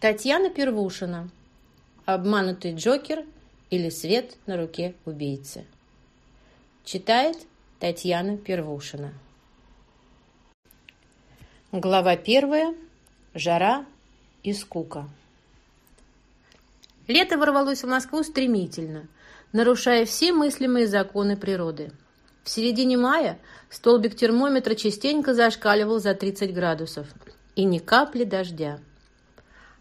Татьяна Первушина. Обманутый Джокер или свет на руке убийцы. Читает Татьяна Первушина. Глава первая. Жара и скука. Лето ворвалось в Москву стремительно, нарушая все мыслимые законы природы. В середине мая столбик термометра частенько зашкаливал за 30 градусов, и ни капли дождя.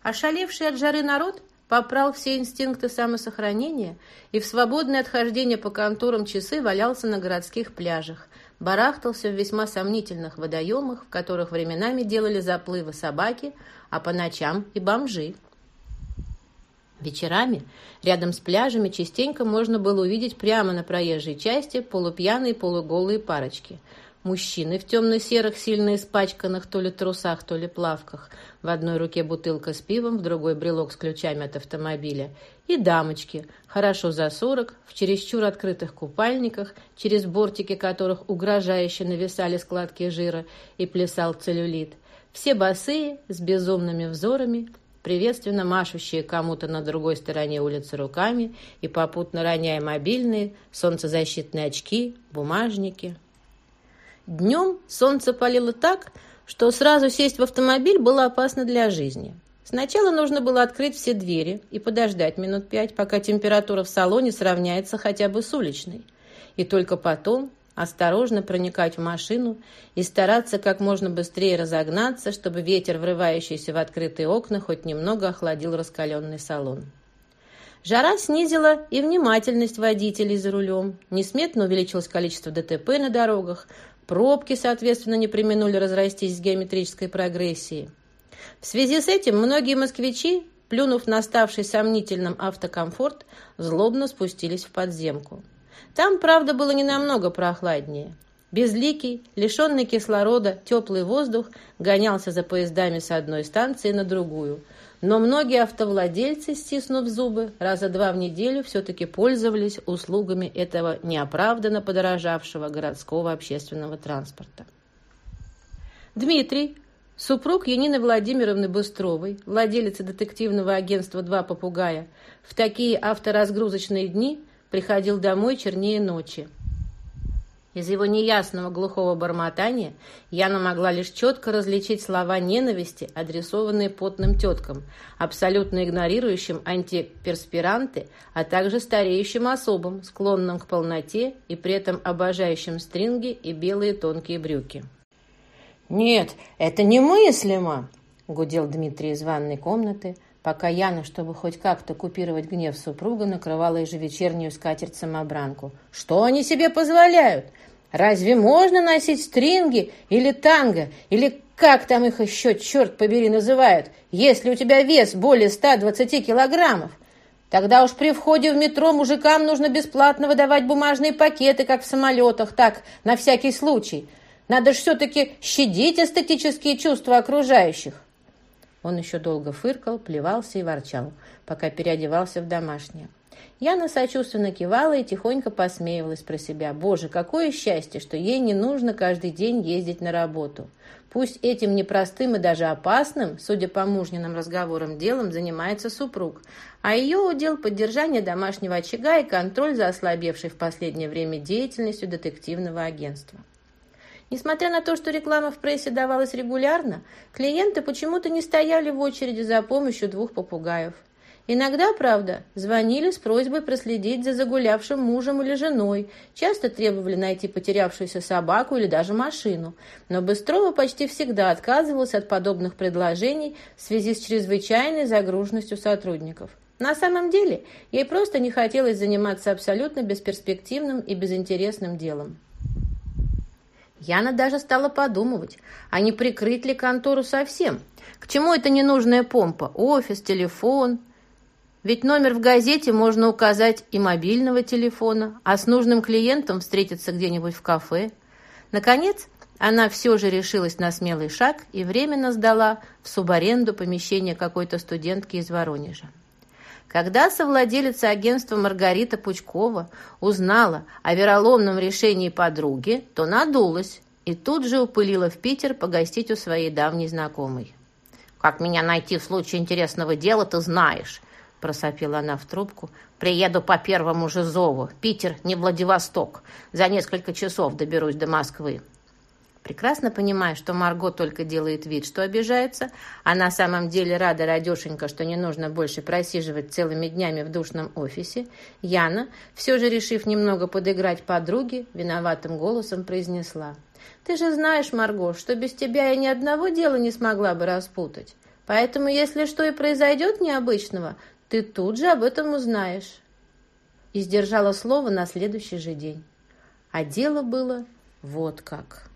Ошалевший от жары народ попрал все инстинкты самосохранения и в свободное отхождение по конторам часы валялся на городских пляжах, барахтался в весьма сомнительных водоемах, в которых временами делали заплывы собаки, а по ночам и бомжи. Вечерами рядом с пляжами частенько можно было увидеть прямо на проезжей части полупьяные полуголые парочки – Мужчины в темно-серых, сильно испачканных то ли трусах, то ли плавках. В одной руке бутылка с пивом, в другой брелок с ключами от автомобиля. И дамочки, хорошо за сорок, в чересчур открытых купальниках, через бортики которых угрожающе нависали складки жира и плясал целлюлит. Все босые, с безумными взорами, приветственно машущие кому-то на другой стороне улицы руками и попутно роняя мобильные, солнцезащитные очки, бумажники, Днем солнце палило так, что сразу сесть в автомобиль было опасно для жизни. Сначала нужно было открыть все двери и подождать минут пять, пока температура в салоне сравняется хотя бы с уличной. И только потом осторожно проникать в машину и стараться как можно быстрее разогнаться, чтобы ветер, врывающийся в открытые окна, хоть немного охладил раскаленный салон. Жара снизила и внимательность водителей за рулем. Несметно увеличилось количество ДТП на дорогах, Пробки, соответственно, не применули разрастись с геометрической прогрессией. В связи с этим многие москвичи, плюнув на ставший сомнительным автокомфорт, злобно спустились в подземку. Там, правда, было не намного прохладнее. Безликий, лишенный кислорода, теплый воздух гонялся за поездами с одной станции на другую – но многие автовладельцы, стиснув зубы, раза два в неделю все-таки пользовались услугами этого неоправданно подорожавшего городского общественного транспорта. Дмитрий, супруг Янины Владимировны Быстровой, владелица детективного агентства «Два попугая», в такие авторазгрузочные дни приходил домой чернее ночи. Из его неясного глухого бормотания Яна могла лишь четко различить слова ненависти, адресованные потным теткам, абсолютно игнорирующим антиперспиранты, а также стареющим особам, склонным к полноте и при этом обожающим стринги и белые тонкие брюки. «Нет, это немыслимо!» — гудел Дмитрий из ванной комнаты, пока Яна, чтобы хоть как-то купировать гнев супруга, накрывала ежевечернюю скатерть-самобранку. «Что они себе позволяют? Разве можно носить стринги или танго, или как там их еще, черт побери, называют, если у тебя вес более 120 килограммов? Тогда уж при входе в метро мужикам нужно бесплатно выдавать бумажные пакеты, как в самолетах, так, на всякий случай. Надо же все-таки щадить эстетические чувства окружающих. Он еще долго фыркал, плевался и ворчал, пока переодевался в домашнее. Яна сочувственно кивала и тихонько посмеивалась про себя. Боже, какое счастье, что ей не нужно каждый день ездить на работу. Пусть этим непростым и даже опасным, судя по мужниным разговорам, делом занимается супруг, а ее удел – поддержание домашнего очага и контроль за ослабевшей в последнее время деятельностью детективного агентства. Несмотря на то, что реклама в прессе давалась регулярно, клиенты почему-то не стояли в очереди за помощью двух попугаев. Иногда, правда, звонили с просьбой проследить за загулявшим мужем или женой, часто требовали найти потерявшуюся собаку или даже машину, но Быстрова почти всегда отказывалась от подобных предложений в связи с чрезвычайной загруженностью сотрудников. На самом деле, ей просто не хотелось заниматься абсолютно бесперспективным и безинтересным делом. Яна даже стала подумывать, а не прикрыть ли контору совсем? К чему эта ненужная помпа? Офис, телефон, ведь номер в газете можно указать и мобильного телефона, а с нужным клиентом встретиться где-нибудь в кафе. Наконец, она все же решилась на смелый шаг и временно сдала в субаренду помещение какой-то студентки из Воронежа. Когда совладелица агентства Маргарита Пучкова узнала о вероломном решении подруги, то надулась и тут же упылила в Питер погостить у своей давней знакомой. Как меня найти в случае интересного дела, ты знаешь. Просопила она в трубку. Приеду по первому же зову. Питер, не Владивосток. За несколько часов доберусь до Москвы. Прекрасно понимая, что Марго только делает вид, что обижается, а на самом деле рада радешенька, что не нужно больше просиживать целыми днями в душном офисе, Яна, все же решив немного подыграть подруге, виноватым голосом произнесла. «Ты же знаешь, Марго, что без тебя я ни одного дела не смогла бы распутать. Поэтому, если что и произойдет необычного, ты тут же об этом узнаешь». И сдержала слово на следующий же день. А дело было вот как.